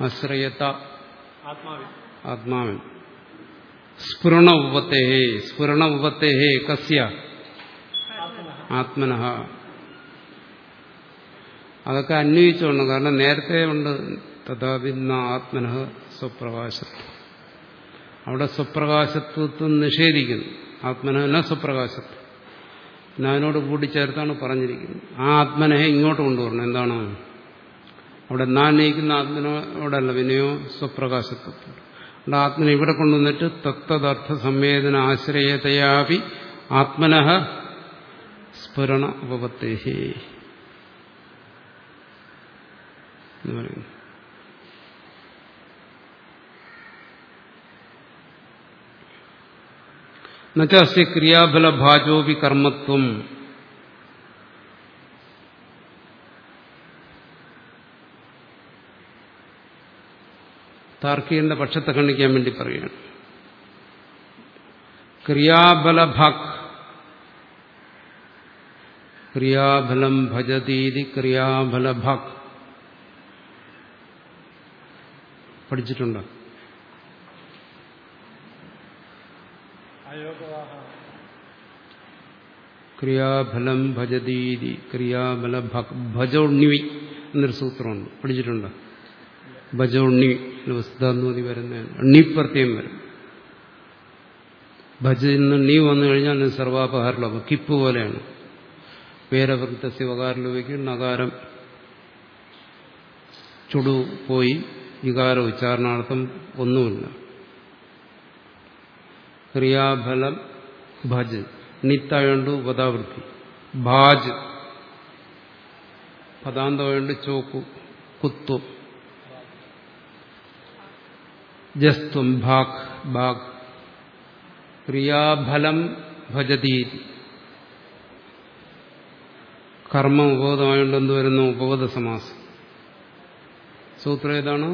S2: ആശ്രയത്ത ആത്മാവിൻ സ്ഫുരണ ഉപത്തെ സ്ഫുരണ ഉപത്തെ കസ്യ. ആത്മനഹ. അതൊക്കെ അന്വയിച്ചുകൊണ്ട് കാരണം നേരത്തെ ഉണ്ട് തഥാപിന്ന ആത്മനഹ സ്വപ്രകാശത്വം അവിടെ സ്വപ്രകാശത്വത്വം നിഷേധിക്കുന്നു. ആത്മനല്ല സ്വപ്രകാശത്വം. അതിനോട് കൂട്ടിച്ചേർത്താണ് പറഞ്ഞിരിക്കുന്നത്. ആ ആത്മനെ ഇങ്ങോട്ട് കൊണ്ടുവരണം. എന്താണ്? അവിടെ നാൻ നയിക്കുന്ന ആത്മനോടല്ല വിനയോ സ്വപ്രകാശത്വത്തോട് അവിടെ ആത്മനെ ഇവിടെ കൊണ്ടുവന്നിട്ട് തത്തദർത്ഥ സംവേദന ആശ്രയതയാപി ആത്മനഃ സ്ഫുരണ ഉപപത്തേഹി എന്ന് പറയുന്നു. എന്നുവെച്ചാൽ ക്രിയാഫലഭാജോപി കർമ്മത്വം. താർക്കികന്റെ പക്ഷത്തെ ഖണ്ഡിക്കാൻ വേണ്ടി പറയുകയാണ്. ക്രിയാബലഭാക് ക്രിയാഫലം ഭജതീതി ക്രിയാഫലഭാക്. പഠിച്ചിട്ടുണ്ടോ? ക്രിയാഫലം ഭജതീതി ക്രിയാഫല ഭജോണ്ണിവി എന്നൊരു സൂത്രമുണ്ട്. പഠിച്ചിട്ടുണ്ട്? ഭജോണ്ണി സിദ്ധാന്തമതി വരുന്ന അണ്ണിപ്രത്യം വരും. ഭജ എന്ന് നീ വന്നു കഴിഞ്ഞാൽ സർവാപഹാര സർവാപഹാരലോപം കിപ്പ് പോലെയാണ്. പേരവൃത്ത ശിവകാരലോപിക്ക് നകാരം ചുടു പോയി. വികാര ഉച്ചാരണാർത്ഥം ഒന്നുമില്ല. ക്രിയാഫലം ഭജ് നിത്തായോണ്ട് ഉപതാവൃത്തി ഭാജ് പദാന്തമായോണ്ട് ചോക്കു കുത്തു. ജസ്തും ഭാഗ് ഭാഗ് ക്രിയാഫലം ഭജതീ കർമ്മം ഉപബോധമായോണ്ട് എന്ത് വരുന്നു ഉപബോധ സമാസം സൂത്രം ഏതാണ്?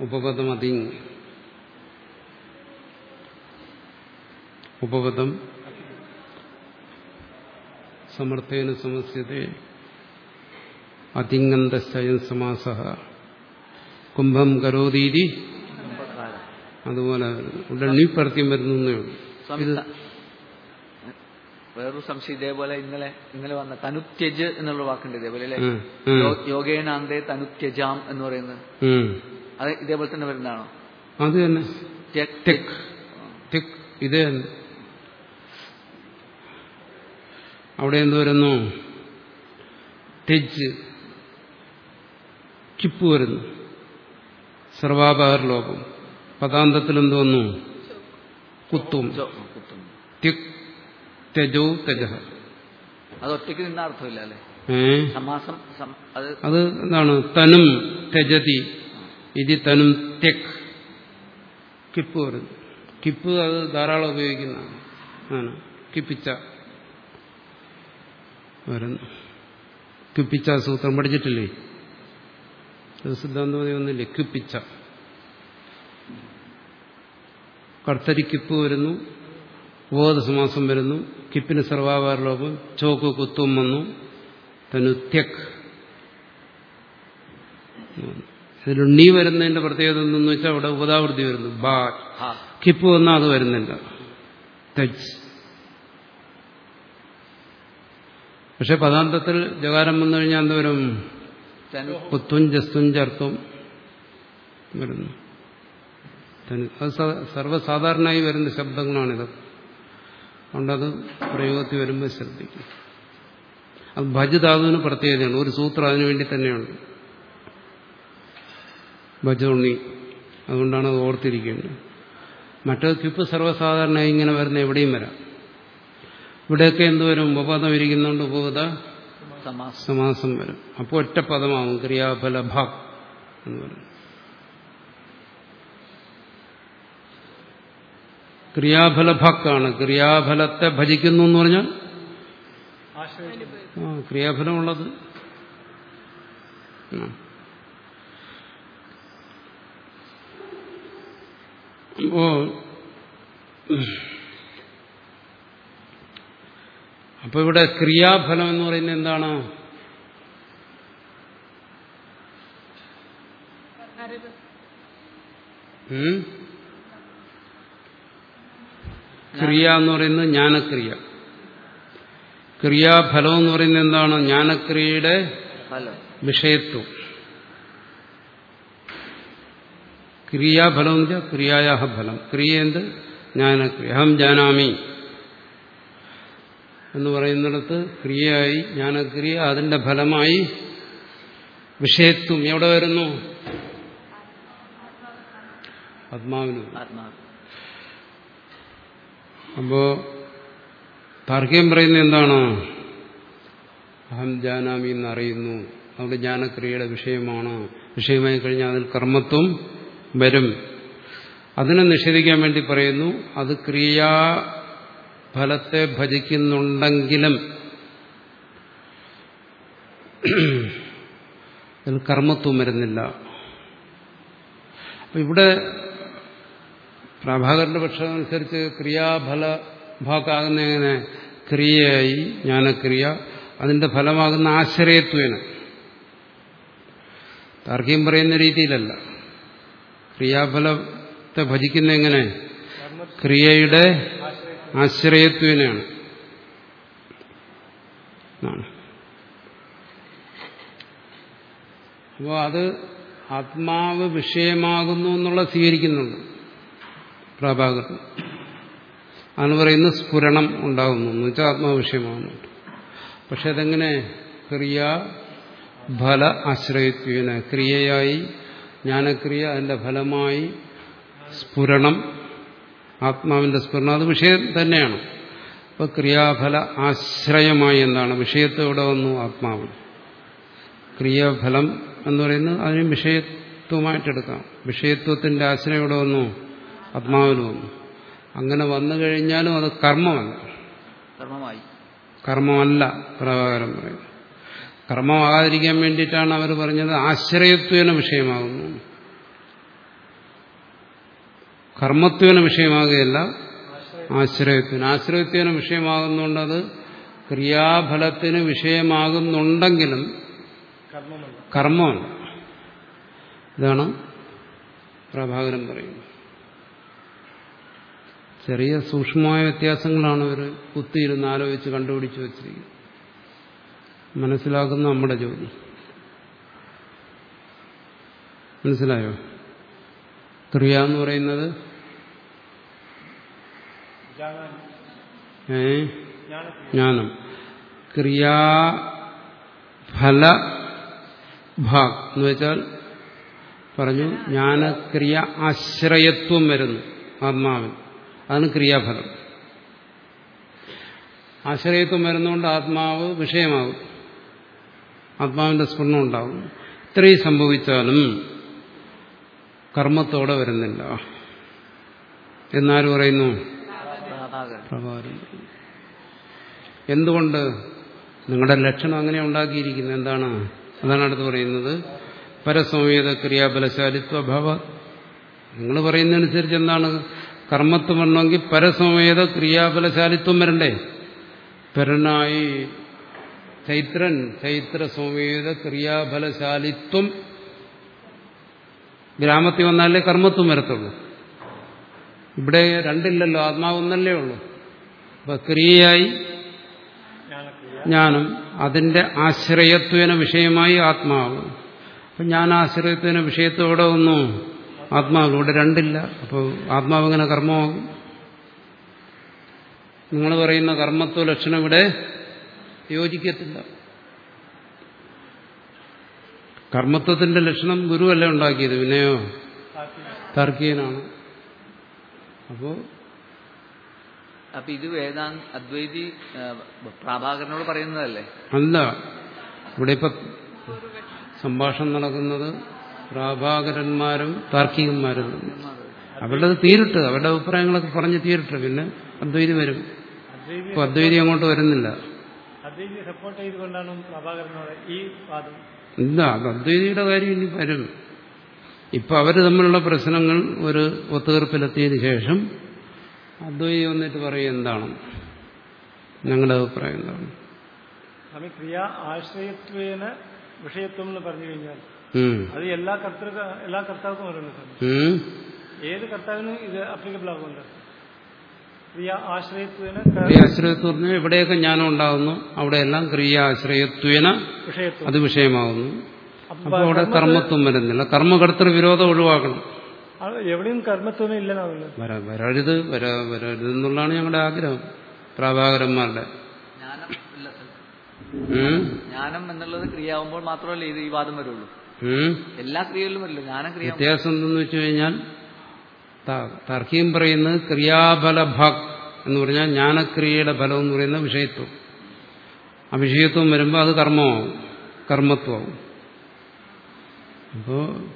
S2: ഉപപദം അതിങ് ഉപപദം സമർത്ഥേന സമസ്യത്തെ അതിങ്ങന്തശ്ചയൻ സമാസ കുംഭം കരോതീതി. അതുപോലെ ഇവിടെ നീപ്പർത്തിയും വരുന്നേ ഉള്ളൂ.
S1: വേറൊരു സംശയം ഇതേപോലെ ഇന്നലെ ഇന്നലെ വന്ന തനുത്യജ് എന്നുള്ള വാക്കുണ്ട് ഇതേപോലെ അല്ലെ? യോഗേനാന്തേ തനുത്യജാം എന്ന് പറയുന്നത്. അത് ഇതേപോലെ തന്നെ വരുന്നതാണോ?
S2: അത് തന്നെ. തെക്ക് ഇത് തന്നെ. അവിടെ എന്ത് വരുന്നു? തെജ് കിപ്പ് വരുന്നു. സർവാപഹാര ലോകം പദാന്തത്തിൽ എന്ത് വന്നു? കുത്തും. തെജോ തെജ.
S1: അത് ഒറ്റയ്ക്ക് നിന്ന അല്ലേ?
S2: അല്ലെ
S1: സമാസം അത്
S2: എന്താണ്? തനും തെജതി. ഇതി തനും തെക്. കിപ്പ് വരുന്നു. കിപ്പ് അത് ധാരാളം ഉപയോഗിക്കുന്നതാണ്. കിപ്പിച്ച വരുന്നു. കിപ്പിച്ച സൂത്രം പഠിച്ചിട്ടില്ലേ? ഇത് സിദ്ധാന്തമതി ഒന്നില്ലേ കിപ്പിച്ച. കർത്തരി കിപ്പ് വരുന്നു. ബോധസമാസം വരുന്നു. കിപ്പിന് സർവാകാരലോപം ചോക്ക് കുത്തും വന്നു. തനുത്യക് ഇതിൽ ഉണ്ണി വരുന്നതിന്റെ പ്രത്യേകത എന്തെന്ന് വെച്ചാൽ അവിടെ ഉപതാവൃത്തി വരുന്നു. ബാ. കിപ്പ് വന്നാൽ അത് വരുന്നില്ല. തെജ്. പക്ഷെ പദാന്തത്തിൽ ജകാരം വന്നു കഴിഞ്ഞാൽ എന്ത് വരും? കുത്തും ജസ്തും ചർത്തും വരുന്നു. അത് സർവസാധാരണമായി വരുന്ന ശബ്ദങ്ങളാണിത്. അതുകൊണ്ടത് പ്രയോഗത്തിൽ വരുമ്പോൾ ശ്രദ്ധിക്കും. അത് ഭജ് ധാതുവിന് പ്രത്യേകതയാണ്. ഒരു സൂത്രം അതിനു വേണ്ടി തന്നെയുണ്ട്. ഭജോണ്ണി അതുകൊണ്ടാണ് അത് ഓർത്തിരിക്കേണ്ടത്. മറ്റേ കിപ്പ് സർവസാധാരണമായി ഇങ്ങനെ വരുന്ന എവിടെയും വരാം. ഇവിടെയൊക്കെ എന്തുവരും ഉപപദം ഇരിക്കുന്നുണ്ട് ഉപപദ
S1: സമാസം.
S2: വരും. അപ്പോൾ ഒറ്റ പദമാവും. ക്രിയാഫല ഭാഗ് എന്ന് പറയും. ക്രിയാഫല ഭക്കാണ് ക്രിയാഫലത്തെ ഭജിക്കുന്നു എന്ന് പറഞ്ഞാൽ? ക്രിയാഫലമുള്ളത്. അപ്പോ അപ്പൊ ഇവിടെ ക്രിയാഫലം എന്ന് പറയുന്നത് എന്താണ്? ക്രിയ എന്ന് പറയുന്നത് ജ്ഞാനക്രിയ. ക്രിയാഫലം എന്ന് പറയുന്നത് എന്താണ്? ജ്ഞാനക്രിയയുടെ വിഷയത്വം. ക്രിയാഫലം ക്രിയായാഹ ഫലം. ക്രിയ എന്ത് ജ്ഞാനക്രിയ. അഹം ജാനാമി എന്ന് പറയുന്നിടത്ത് ക്രിയയായി ജ്ഞാനക്രിയ അതിന്റെ ഫലമായി വിഷയത്വം. എവിടെ വരുന്നു? ആത്മാവിന്
S1: ആത്മാവ്
S2: അപ്പോ താർക്കികം പറയുന്നത് എന്താണ്? അഹം ജാനാമി എന്നറിയുന്നു. അവിടെ ജ്ഞാനക്രിയയുടെ വിഷയമാണ്. വിഷയമായി കഴിഞ്ഞാൽ അതിൽ കർമ്മത്വം വരും. അതിനെ നിഷേധിക്കാൻ വേണ്ടി പറയുന്നു അത് ക്രിയാഫലത്തെ ഭജിക്കുന്നുണ്ടെങ്കിലും കർമ്മത്വം വരുന്നില്ല. ഇവിടെ പ്രഭാകരന്റെ പക്ഷം അനുസരിച്ച് ക്രിയാഫല ഭാഗമാകുന്ന എങ്ങനെ? ക്രിയയായി ജ്ഞാനക്രിയ അതിന്റെ ഫലമാകുന്ന ആശ്രയത്വേന താർക്കികം പറയുന്ന രീതിയിലല്ല. ക്രിയാഫലത്തെ ഭജിക്കുന്ന എങ്ങനെ? ക്രിയയുടെ ആശ്രയത്വനെയാണ് അപ്പോൾ അത് ആത്മാവ് വിഷയമാകുന്നു എന്നുള്ള സ്വീകരിക്കുന്നുണ്ട് പ്രഭാകർ അന്ന് പറയുന്നത് സ്ഫുരണം ഉണ്ടാകുന്നു എന്ന് വെച്ചാൽ ആത്മാവ് വിഷയമാകുന്നുണ്ട് പക്ഷെ അതെങ്ങനെ? ക്രിയ ഫല ആശ്രയത്വേന ക്രിയയായി ജ്ഞാനക്രിയ അതിന്റെ ഫലമായി സ്ഫുരണം. ആത്മാവിന്റെ സ്ഫുരണം അത് വിഷയം തന്നെയാണ്. അപ്പൊ ക്രിയാഫല ആശ്രയമായി എന്താണ്? വിഷയത്തെ ഇവിടെ വന്നു ആത്മാവ്. ക്രിയാഫലം എന്ന് പറയുന്നത് അതിന് വിഷയത്വമായിട്ടെടുക്കാം വിഷയത്വത്തിന്റെ ആശ്രയം ഇവിടെ വന്നു ആത്മാവിൽ വന്നു. അങ്ങനെ വന്നു കഴിഞ്ഞാലും അത് കർമ്മമല്ല.
S1: കർമ്മമായി.
S2: കർമ്മമല്ല പ്രഭാകരം പറയുന്നത്. കർമ്മമാകാതിരിക്കാൻ വേണ്ടിയിട്ടാണ് അവർ പറഞ്ഞത്. ആശ്രയത്വേന വിഷയമാകുന്നു. കർമ്മത്വേന വിഷയമാകുകയല്ല ആശ്രയത്വന് ആശ്രയത്വേന വിഷയമാകുന്നുണ്ട് അത് ക്രിയാഫലത്തിന് വിഷയമാകുന്നുണ്ടെങ്കിലും കർമ്മമാണ്. ഇതാണ് പ്രഭാകരൻ പറയുന്നത്. ചെറിയ സൂക്ഷ്മമായ വ്യത്യാസങ്ങളാണ് ഇവർ കുത്തിയിരുന്ന് ആലോചിച്ച് കണ്ടുപിടിച്ച് വച്ചിരിക്കുന്നത്. മനസ്സിലാക്കുന്ന നമ്മുടെ ജോലി. മനസ്സിലായോ? ക്രിയ എന്ന് പറയുന്നത്? ഏ? ജ്ഞാനം. ക്രിയാഫല ഭാഗ് എന്ന് വെച്ചാൽ പറഞ്ഞു ജ്ഞാനക്രിയ ആശ്രയത്വം വരുന്നു ആത്മാവിൽ. അതാണ് ക്രിയാഫലം. ആശ്രയത്വം വരുന്നതുകൊണ്ട് ആത്മാവ് വിഷയമാകും. ആത്മാവിന്റെ സ്ഫുരണം ഉണ്ടാവും. ഇത്രയും സംഭവിച്ചാലും കർമ്മത്തോടെ വരുന്നില്ല. എന്നാര് പറയുന്നു? എന്തുകൊണ്ട് നിങ്ങളുടെ ലക്ഷണം അങ്ങനെ ഉണ്ടാക്കിയിരിക്കുന്നത് എന്താണ്? അതാണ് അടുത്ത് പറയുന്നത്. പരസംവേദ ക്രിയാബലശാലിത്വ ഭവ. നിങ്ങൾ പറയുന്നതനുസരിച്ച് എന്താണ്? കർമ്മത്വം വരണമെങ്കിൽ പരസംവേദ ക്രിയാബലശാലിത്വം വരണ്ടേ? പരനായി ചൈത്രൻ ചൈത്ര സംവേദ ക്രിയാഫലശാലിത്വം. ഗ്രാമത്തിൽ വന്നാലേ കർമ്മത്വം വരത്തുള്ളൂ. ഇവിടെ രണ്ടില്ലല്ലോ ആത്മാവ് ഒന്നല്ലേ ഉള്ളൂ. അപ്പൊ ക്രിയയായി ജ്ഞാനം അതിന്റെ ആശ്രയത്വന വിഷയമായി ആത്മാവ്. അപ്പൊ ഞാൻ ആശ്രയത്വന വിഷയത്തോടെ ഒന്നു ആത്മാവ്. ഇവിടെ രണ്ടില്ല അപ്പോൾ ആത്മാവ് ഇങ്ങനെ കർമ്മമാകും? നിങ്ങൾ പറയുന്ന കർമ്മത്വ ലക്ഷണം ഇവിടെ യോജിക്കത്തില്ല. കർമ്മത്വത്തിന്റെ ലക്ഷണം ഗുരുവല്ല ഉണ്ടാക്കിയത്? പിന്നെയോ? താർക്കികനാണ് അപ്പോ
S1: അപ്പൊ ഇത് വേദാന്ത അദ്വൈതി പ്രാഭാകരനോട് പ്രഭാകരനോട് പറയുന്നതല്ലേ?
S2: അല്ല. ഇവിടെ ഇപ്പൊ സംഭാഷണം നടക്കുന്നത് പ്രാഭാകരന്മാരും താർക്കികന്മാരും അവരുടെ തീരിട്ട് അവരുടെ അഭിപ്രായങ്ങളൊക്കെ പറഞ്ഞ് തീരിട്ട് പിന്നെ അദ്വൈതി വരും. അപ്പൊ അദ്വൈതി അങ്ങോട്ട് വരുന്നില്ല.
S3: അദ്വൈതി സപ്പോർട്ട് ചെയ്തുകൊണ്ടാണ് പ്രഭാകരനോട് ഈ വാദം
S2: ഇല്ല അത് അദ്വൈതിയുടെ കാര്യം ഇനി വരും ഇപ്പൊ അവർ തമ്മിലുള്ള പ്രശ്നങ്ങൾ ഒരു ഒത്തുതീർപ്പിലെത്തിയതിനു ശേഷം അദ്വൈതി വന്നിട്ട് പറയും എന്താണ്? ഞങ്ങളുടെ അഭിപ്രായം എന്താണ്?
S3: സ്വാമി ക്രിയ ആശ്രയത്വേന വിഷയത്വം എന്ന് പറഞ്ഞു കഴിഞ്ഞാൽ അത് എല്ലാ കർത്തൃ എല്ലാ കർത്താർക്കും
S2: വരുന്നുണ്ട്.
S3: ഏത് കർത്താവിനും ഇത് അപ്ലിക്കബിൾ ആകുമല്ലോ ക്രിയ
S2: ഇവിടെയൊക്കെ എവിടെയൊക്കെ ജ്ഞാനം ഉണ്ടാകുന്നു അവിടെയെല്ലാം ക്രിയാശ്രയത്വേന അത് വിഷയമാകുന്നു
S3: അപ്പൊ
S2: അപ്പോൾ അവിടെ കർമ്മത്വം വരുന്നില്ല. കർമ്മകർത്തൃ വിരോധം ഒഴിവാക്കണം.
S3: അത് എവിടെയും കർമ്മത്വം ഇല്ലെന്നാവില്ല.
S2: വര വരരുത് വര വരരുത് എന്നുള്ളതാണ് ഞങ്ങളുടെ ആഗ്രഹം. പ്രഭാകരന്മാരുടെ.
S1: ജ്ഞാനം എന്നുള്ളത് ക്രിയാവുമ്പോൾ മാത്രമല്ലേ ഇത് ഈ വാദം വരുള്ളൂ? എല്ലാ ക്രിയയിലും വരില്ല. ജ്ഞാനം ക്രിയ
S2: വ്യത്യാസം എന്തെന്ന് വെച്ച് കഴിഞ്ഞാൽ ത- തർക്കീം പറയുന്നത് ക്രിയാഫല ഭക് എന്ന് പറഞ്ഞാൽ ജ്ഞാനക്രിയയുടെ ഫലം എന്ന് പറയുന്ന വിഷയത്വം. ആ വിഷയത്വം വരുമ്പോൾ അത് കർമ്മമാവും കർമ്മത്വമാവും അപ്പോൾ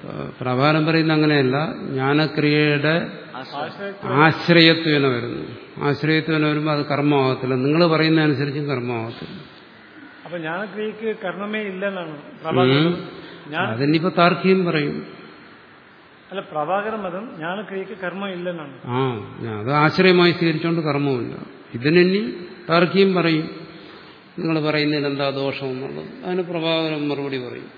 S2: പ്രഭാരം പറയുന്ന അങ്ങനെയല്ല. ജ്ഞാനക്രിയയുടെ
S1: ആശ്രയം.
S2: ആശ്രയത്വന വരുന്നു. ആശ്രയത്വന വരുമ്പോൾ അത് കർമ്മമാകത്തില്ല. നിങ്ങൾ പറയുന്ന അനുസരിച്ചും കർമ്മമാകത്തില്ല.
S3: അപ്പൊ ജ്ഞാനക്രിയക്ക് കർമ്മമേ ഇല്ലെന്നാണ്
S2: അതിനിപ്പോ താർക്കിയും പറയും.
S3: അല്ല പ്രഭാകര മതം ജ്ഞാനക്രിയക്ക് കർമ്മം ഇല്ലെന്നാണ്.
S2: ആ അത് ആശ്രയമായി സ്വീകരിച്ചുകൊണ്ട് കർമ്മമില്ല ഇതിനി താർക്കിയും പറയും. നിങ്ങൾ പറയുന്നതിന് എന്താ ദോഷം എന്നുള്ളത്. അതിന് പ്രഭാകരൻ മറുപടി പറയും.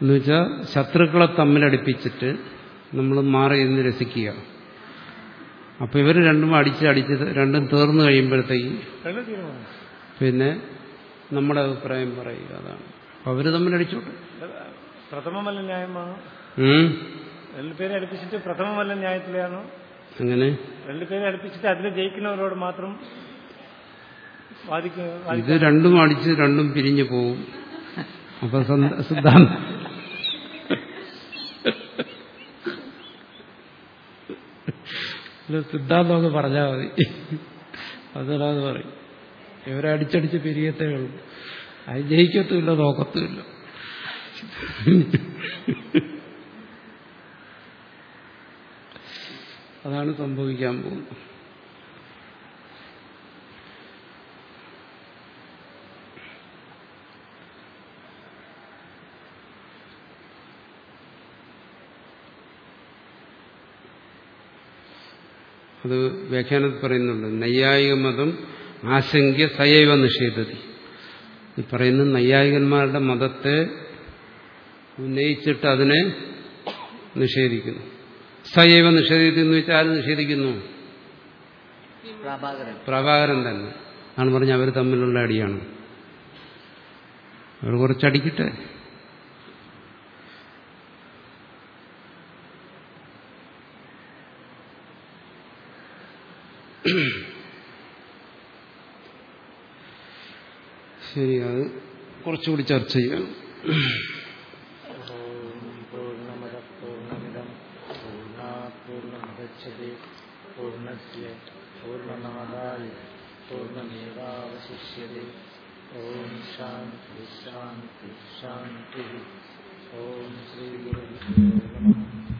S2: എന്നുവെച്ചാൽ ശത്രുക്കളെ തമ്മിലടിപ്പിച്ചിട്ട് നമ്മൾ മാറി ഇരുന്ന് രസിക്കുക. അപ്പൊ ഇവർ രണ്ടും അടിച്ച് അടിച്ച് രണ്ടും തീർന്നു കഴിയുമ്പോഴത്തേക്ക് പിന്നെ നമ്മുടെ അഭിപ്രായം പറയുക അതാണ്. അവർ തമ്മിൽ അടിച്ചോട്ടെ
S3: പ്രഥമമല്ല ന്യായമാണ്? രണ്ടുപേരെ അടുപ്പിച്ചിട്ട് പ്രഥമമല്ല ന്യായത്തിലാണോ
S2: അങ്ങനെ
S3: രണ്ടുപേരെ അടുപ്പിച്ചിട്ട് അതിനെ ജയിക്കുന്നവരോട് മാത്രം
S2: ഇത് രണ്ടും അടിച്ച് രണ്ടും പിരിഞ്ഞു പോവും. അപ്പൊ സിദ്ധാന്തം സിദ്ധാന്തമൊക്കെ പറഞ്ഞാൽ മതി. അതല്ലാതെ പറയും. ഇവരെ അടിച്ചടിച്ച് പിരിയത്തേ ഉള്ളൂ. അത് ജയിക്കത്തുമില്ല നോക്കത്തുമില്ല. (laughs) അതാണ് സംഭവിക്കാൻ പോകുന്നത്. അത് വ്യാഖ്യാനത്തിൽ പറയുന്നുണ്ട് നൈയായിക മതം ആശങ്ക സയൈവ നിഷേധതി. ഈ പറയുന്ന നൈയായികന്മാരുടെ മതത്തെ ഉന്നയിച്ചിട്ട് അതിനെ നിഷേധിക്കുന്നു. സയവ നിഷേധിക്കുന്നു എന്ന് വെച്ചാൽ ആര് നിഷേധിക്കുന്നു?
S1: പ്രഭാകരൻ.
S2: പ്രഭാകരൻ തന്നെ. ആണ് പറഞ്ഞ അവർ തമ്മിലുള്ള അടിയാണ്. അവർ കുറച്ചടിക്കട്ടെ. ശരി അത് കുറച്ചുകൂടി ചർച്ച ചെയ്യാം.
S3: पूर्णमादाय पूर्णमेवावशिष्यते। ओम शांति शांति शांति ओम श्री गुरु